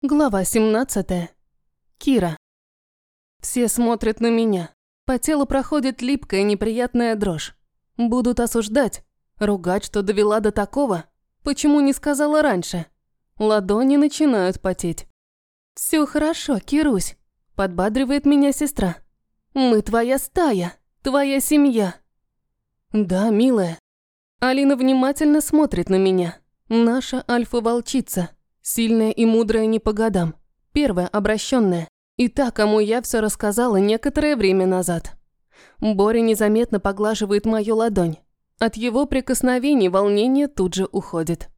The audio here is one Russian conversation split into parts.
Глава 17. Кира. Все смотрят на меня. По телу проходит липкая неприятная дрожь. Будут осуждать, ругать, что довела до такого. Почему не сказала раньше? Ладони начинают потеть. Все хорошо, Кирусь», – подбадривает меня сестра. «Мы твоя стая, твоя семья». «Да, милая». Алина внимательно смотрит на меня. Наша альфа-волчица – Сильная и мудрая не по годам. Первая обращенная. И та, кому я все рассказала некоторое время назад. Боря незаметно поглаживает мою ладонь. От его прикосновений волнение тут же уходит.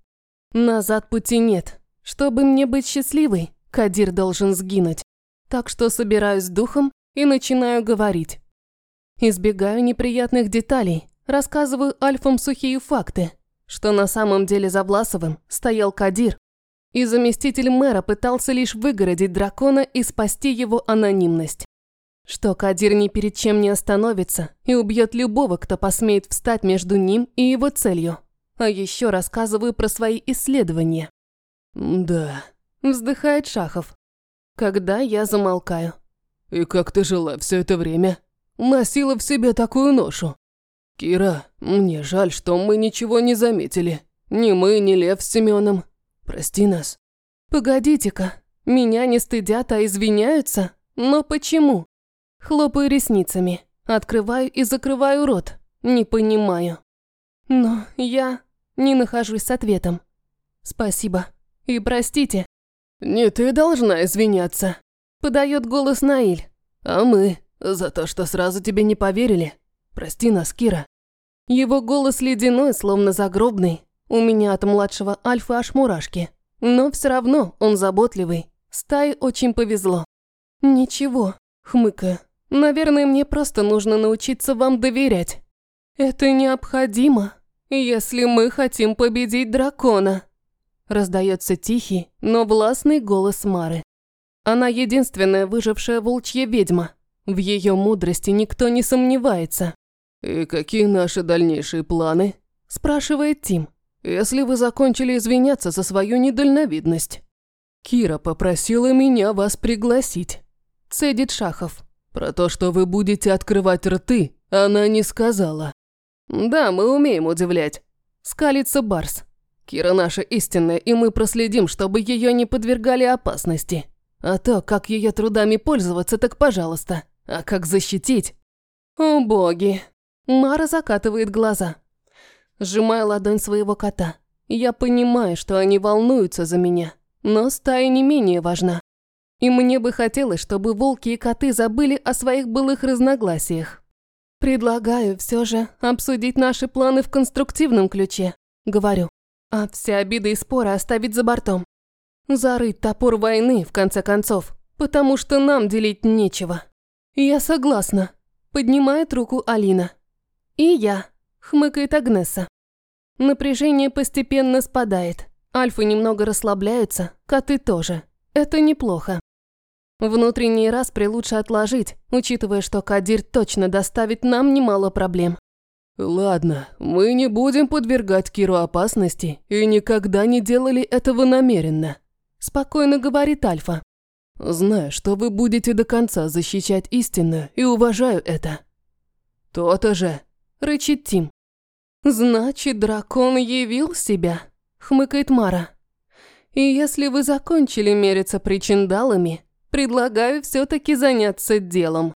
Назад пути нет. Чтобы мне быть счастливой, Кадир должен сгинуть. Так что собираюсь духом и начинаю говорить. Избегаю неприятных деталей, рассказываю альфам сухие факты, что на самом деле за Власовым стоял Кадир, и заместитель мэра пытался лишь выгородить дракона и спасти его анонимность. Что Кадир ни перед чем не остановится и убьет любого, кто посмеет встать между ним и его целью. А еще рассказываю про свои исследования. «Да», – вздыхает Шахов. Когда я замолкаю. «И как ты жила все это время? Носила в себе такую ношу?» «Кира, мне жаль, что мы ничего не заметили. Ни мы, ни Лев с Семеном. Прости нас». «Погодите-ка, меня не стыдят, а извиняются? Но почему?» Хлопаю ресницами, открываю и закрываю рот. Не понимаю. Но я не нахожусь с ответом. Спасибо. И простите. «Не ты должна извиняться», – подает голос Наиль. «А мы за то, что сразу тебе не поверили. Прости нас, Кира». Его голос ледяной, словно загробный, у меня от младшего Альфа аж мурашки. Но все равно он заботливый. Стае очень повезло. Ничего, хмыкаю. Наверное, мне просто нужно научиться вам доверять. Это необходимо, если мы хотим победить дракона. Раздается тихий, но властный голос Мары. Она единственная выжившая волчья ведьма. В ее мудрости никто не сомневается. «И какие наши дальнейшие планы?» – спрашивает Тим если вы закончили извиняться за свою недальновидность. Кира попросила меня вас пригласить. Цедит Шахов. Про то, что вы будете открывать рты, она не сказала. Да, мы умеем удивлять. Скалится Барс. Кира наша истинная, и мы проследим, чтобы ее не подвергали опасности. А то, как ее трудами пользоваться, так пожалуйста. А как защитить? О боги. Мара закатывает глаза сжимая ладонь своего кота. Я понимаю, что они волнуются за меня, но стая не менее важна. И мне бы хотелось, чтобы волки и коты забыли о своих былых разногласиях. Предлагаю все же обсудить наши планы в конструктивном ключе, говорю. А все обиды и споры оставить за бортом. Зарыть топор войны, в конце концов, потому что нам делить нечего. Я согласна, поднимает руку Алина. И я, хмыкает Агнеса. Напряжение постепенно спадает. Альфы немного расслабляются, коты тоже. Это неплохо. Внутренний распри лучше отложить, учитывая, что Кадир точно доставит нам немало проблем. Ладно, мы не будем подвергать Киру опасности и никогда не делали этого намеренно. Спокойно говорит Альфа. Знаю, что вы будете до конца защищать истину и уважаю это. То-то же, рычит Тим. «Значит, дракон явил себя», – хмыкает Мара. «И если вы закончили мериться причиндалами, предлагаю все-таки заняться делом».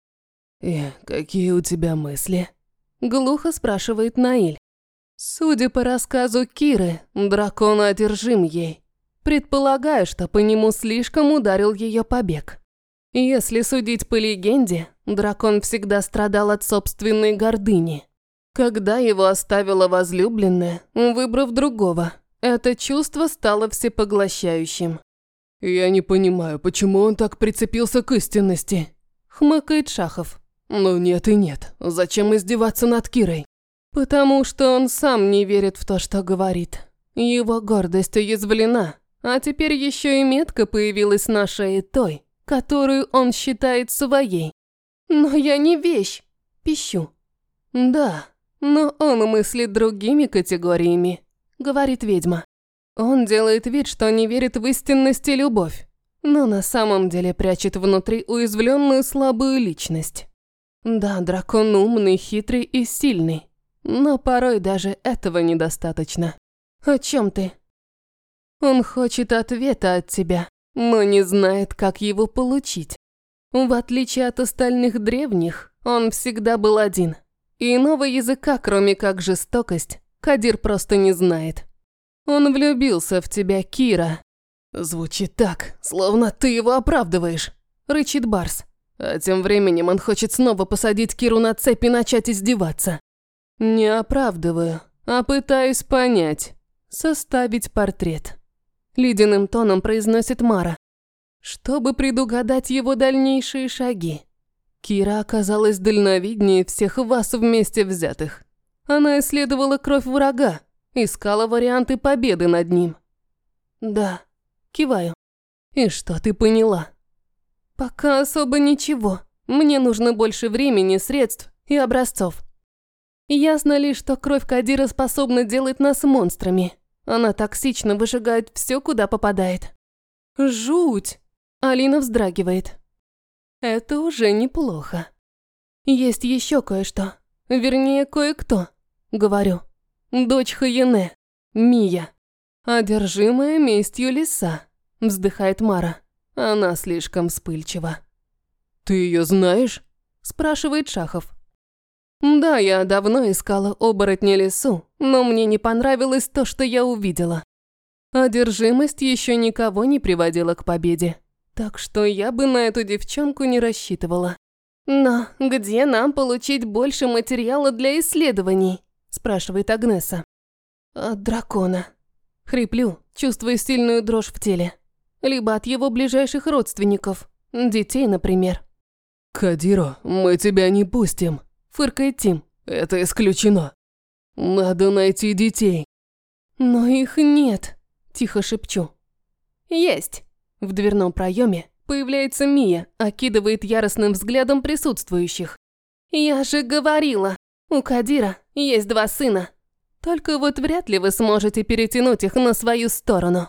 «И какие у тебя мысли?» – глухо спрашивает Наиль. Судя по рассказу Киры, дракон одержим ей. Предполагаю, что по нему слишком ударил ее побег. Если судить по легенде, дракон всегда страдал от собственной гордыни – когда его оставила возлюбленная, выбрав другого, это чувство стало всепоглощающим. «Я не понимаю, почему он так прицепился к истинности?» – хмыкает Шахов. «Ну нет и нет. Зачем издеваться над Кирой?» «Потому что он сам не верит в то, что говорит. Его гордость уязвлена, а теперь еще и метка появилась на шее той, которую он считает своей. Но я не вещь!» – пищу. «Да, но он мыслит другими категориями, говорит ведьма. Он делает вид, что не верит в истинность и любовь. но на самом деле прячет внутри уязвленную слабую личность. Да, дракон умный, хитрый и сильный, но порой даже этого недостаточно. О чем ты? Он хочет ответа от тебя, но не знает, как его получить. В отличие от остальных древних, он всегда был один. И иного языка, кроме как жестокость, Кадир просто не знает. Он влюбился в тебя, Кира. Звучит так, словно ты его оправдываешь, рычит Барс. А тем временем он хочет снова посадить Киру на цепь и начать издеваться. Не оправдываю, а пытаюсь понять, составить портрет. Ледяным тоном произносит Мара чтобы предугадать его дальнейшие шаги. Кира оказалась дальновиднее всех вас вместе взятых. Она исследовала кровь врага, искала варианты победы над ним. Да, киваю. И что ты поняла? Пока особо ничего. Мне нужно больше времени, средств и образцов. Ясно ли, что кровь Кадира способна делать нас монстрами. Она токсично выжигает все, куда попадает. Жуть! Алина вздрагивает. Это уже неплохо. Есть еще кое-что. Вернее, кое-кто. Говорю. Дочь Хаяне. Мия. Одержимая местью лиса. Вздыхает Мара. Она слишком вспыльчива. «Ты ее знаешь?» Спрашивает Шахов. Да, я давно искала оборотня лесу, но мне не понравилось то, что я увидела. Одержимость еще никого не приводила к победе. Так что я бы на эту девчонку не рассчитывала. «Но где нам получить больше материала для исследований?» – спрашивает Агнеса. «От дракона». Хриплю, чувствуя сильную дрожь в теле. Либо от его ближайших родственников, детей, например. «Кадиро, мы тебя не пустим», – фыркает Тим. «Это исключено. Надо найти детей». «Но их нет», – тихо шепчу. «Есть». В дверном проеме появляется Мия, окидывает яростным взглядом присутствующих. «Я же говорила, у Кадира есть два сына. Только вот вряд ли вы сможете перетянуть их на свою сторону».